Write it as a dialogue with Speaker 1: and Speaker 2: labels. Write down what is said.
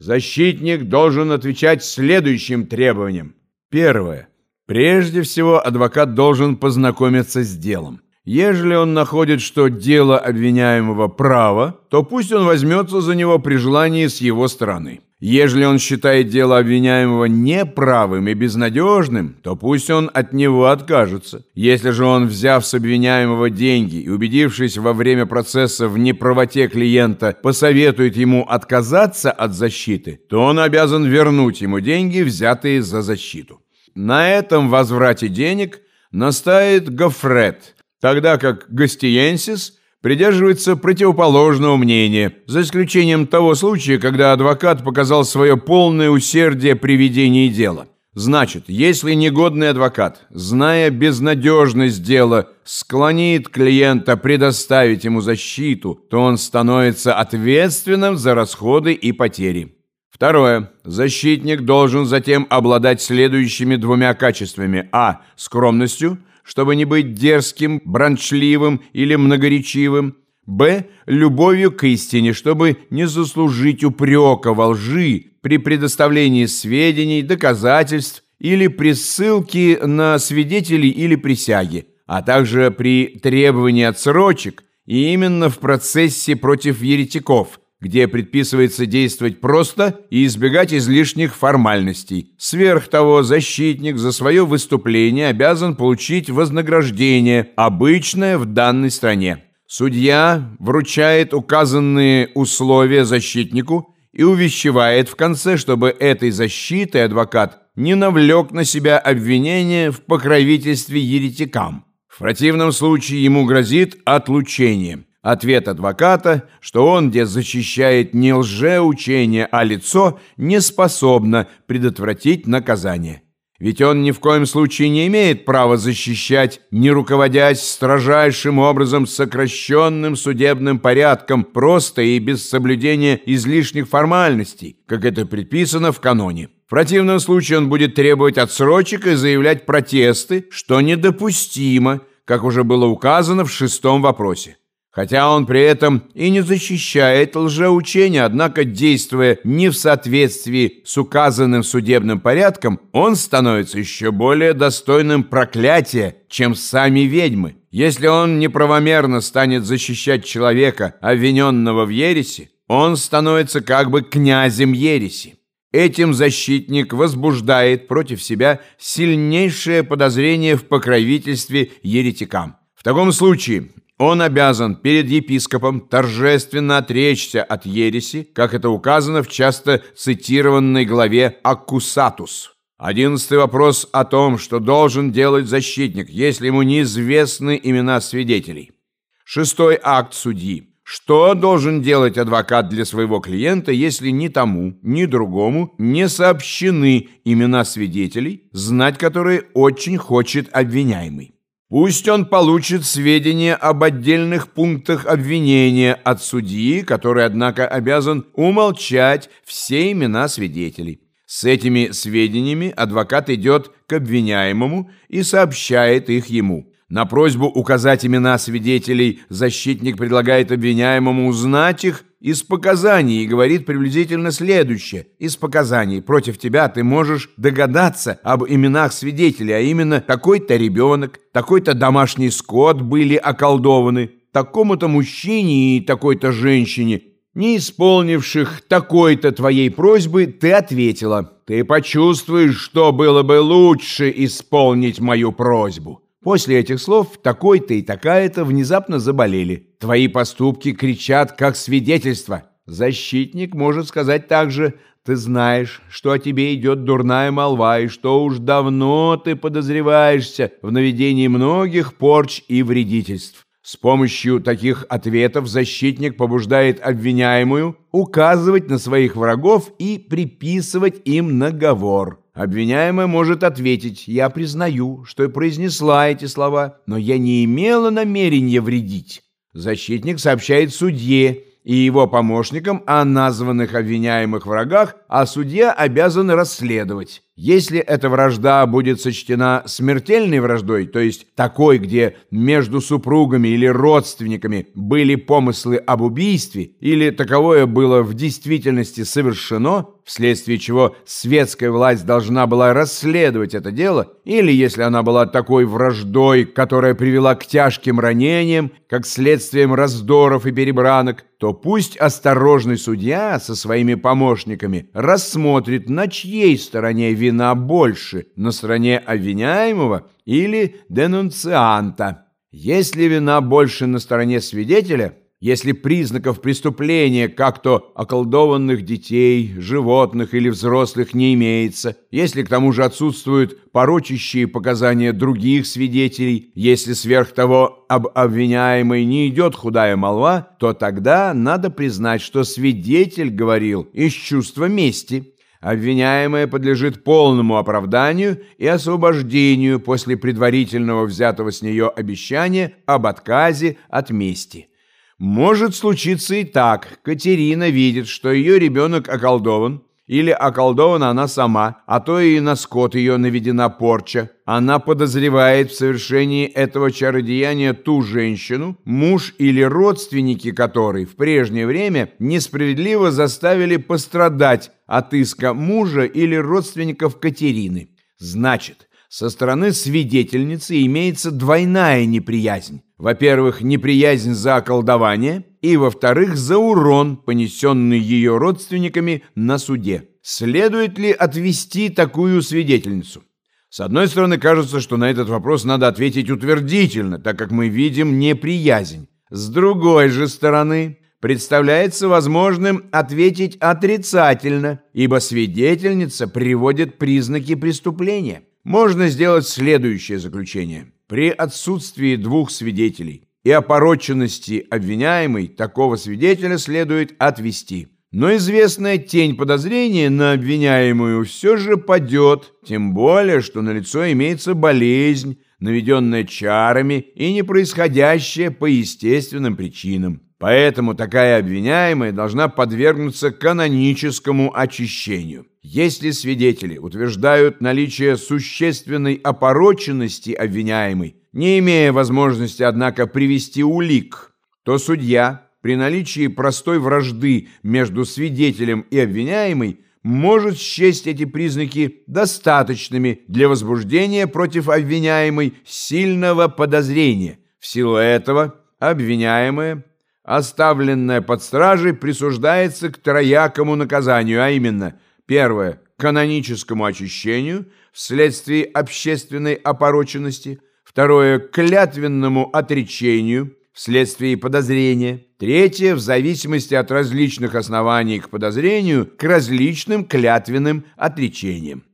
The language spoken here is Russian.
Speaker 1: защитник должен отвечать следующим требованиям. Первое. Прежде всего, адвокат должен познакомиться с делом. Ежели он находит, что дело обвиняемого право, то пусть он возьмется за него при желании с его стороны. Ежели он считает дело обвиняемого неправым и безнадежным, то пусть он от него откажется. Если же он, взяв с обвиняемого деньги и убедившись во время процесса в неправоте клиента, посоветует ему отказаться от защиты, то он обязан вернуть ему деньги, взятые за защиту. На этом возврате денег настает Гофрет, тогда как Гастиенсис – придерживается противоположного мнения, за исключением того случая, когда адвокат показал свое полное усердие при ведении дела. Значит, если негодный адвокат, зная безнадежность дела, склонит клиента предоставить ему защиту, то он становится ответственным за расходы и потери. Второе. Защитник должен затем обладать следующими двумя качествами. А. Скромностью – чтобы не быть дерзким, бранчливым или многоречивым. Б. Любовью к истине, чтобы не заслужить упрека во лжи при предоставлении сведений, доказательств или при ссылке на свидетелей или присяги, а также при требовании отсрочек и именно в процессе против еретиков – где предписывается действовать просто и избегать излишних формальностей. Сверх того, защитник за свое выступление обязан получить вознаграждение, обычное в данной стране. Судья вручает указанные условия защитнику и увещевает в конце, чтобы этой защитой адвокат не навлек на себя обвинение в покровительстве еретикам. В противном случае ему грозит отлучение – Ответ адвоката, что он, где защищает не лжеучение, а лицо, не способно предотвратить наказание. Ведь он ни в коем случае не имеет права защищать, не руководясь строжайшим образом сокращенным судебным порядком, просто и без соблюдения излишних формальностей, как это предписано в каноне. В противном случае он будет требовать отсрочек и заявлять протесты, что недопустимо, как уже было указано в шестом вопросе. Хотя он при этом и не защищает лжеучения, однако, действуя не в соответствии с указанным судебным порядком, он становится еще более достойным проклятия, чем сами ведьмы. Если он неправомерно станет защищать человека, обвиненного в ереси, он становится как бы князем ереси. Этим защитник возбуждает против себя сильнейшее подозрение в покровительстве еретикам. В таком случае он обязан перед епископом торжественно отречься от ереси, как это указано в часто цитированной главе «Аккусатус». Одиннадцатый вопрос о том, что должен делать защитник, если ему неизвестны имена свидетелей. Шестой акт судьи. Что должен делать адвокат для своего клиента, если ни тому, ни другому не сообщены имена свидетелей, знать которые очень хочет обвиняемый? Пусть он получит сведения об отдельных пунктах обвинения от судьи, который, однако, обязан умолчать все имена свидетелей. С этими сведениями адвокат идет к обвиняемому и сообщает их ему. На просьбу указать имена свидетелей защитник предлагает обвиняемому узнать их из показаний и говорит приблизительно следующее. Из показаний против тебя ты можешь догадаться об именах свидетелей, а именно такой-то ребенок, такой-то домашний скот были околдованы, такому-то мужчине и такой-то женщине, не исполнивших такой-то твоей просьбы, ты ответила. Ты почувствуешь, что было бы лучше исполнить мою просьбу. После этих слов такой-то и такая-то внезапно заболели. Твои поступки кричат как свидетельство. Защитник может сказать также «Ты знаешь, что о тебе идет дурная молва, и что уж давно ты подозреваешься в наведении многих порч и вредительств». С помощью таких ответов защитник побуждает обвиняемую указывать на своих врагов и приписывать им наговор. Обвиняемая может ответить, я признаю, что произнесла эти слова, но я не имела намерения вредить. Защитник сообщает судье и его помощникам о названных обвиняемых врагах, а судья обязан расследовать. Если эта вражда будет сочтена смертельной враждой, то есть такой, где между супругами или родственниками были помыслы об убийстве, или таковое было в действительности совершено, вследствие чего светская власть должна была расследовать это дело, или если она была такой враждой, которая привела к тяжким ранениям, как следствием раздоров и перебранок, то пусть осторожный судья со своими помощниками рассмотрит, на чьей стороне вина больше, на стороне обвиняемого или денунцианта. Если вина больше на стороне свидетеля, если признаков преступления, как то околдованных детей, животных или взрослых, не имеется, если к тому же отсутствуют порочащие показания других свидетелей, если сверх того об обвиняемой не идет худая молва, то тогда надо признать, что свидетель говорил из чувства мести. Обвиняемая подлежит полному оправданию и освобождению после предварительного взятого с нее обещания об отказе от мести. Может случиться и так. Катерина видит, что ее ребенок околдован, или околдована она сама, а то и на скот ее наведена порча. Она подозревает в совершении этого чародеяния ту женщину, муж или родственники которой в прежнее время несправедливо заставили пострадать от иска мужа или родственников Катерины. Значит, со стороны свидетельницы имеется двойная неприязнь. Во-первых, неприязнь за околдование, и, во-вторых, за урон, понесенный ее родственниками на суде. Следует ли отвести такую свидетельницу? С одной стороны, кажется, что на этот вопрос надо ответить утвердительно, так как мы видим неприязнь. С другой же стороны, представляется возможным ответить отрицательно, ибо свидетельница приводит признаки преступления можно сделать следующее заключение. При отсутствии двух свидетелей и опороченности обвиняемой такого свидетеля следует отвести. Но известная тень подозрения на обвиняемую все же падет, тем более, что на лицо имеется болезнь, наведенная чарами и не происходящая по естественным причинам. Поэтому такая обвиняемая должна подвергнуться каноническому очищению. Если свидетели утверждают наличие существенной опороченности обвиняемой, не имея возможности, однако, привести улик, то судья при наличии простой вражды между свидетелем и обвиняемой может счесть эти признаки достаточными для возбуждения против обвиняемой сильного подозрения. В силу этого обвиняемая оставленная под стражей, присуждается к троякому наказанию, а именно, первое – каноническому очищению вследствие общественной опороченности, второе – клятвенному отречению вследствие подозрения, третье – в зависимости от различных оснований к подозрению, к различным клятвенным отречениям.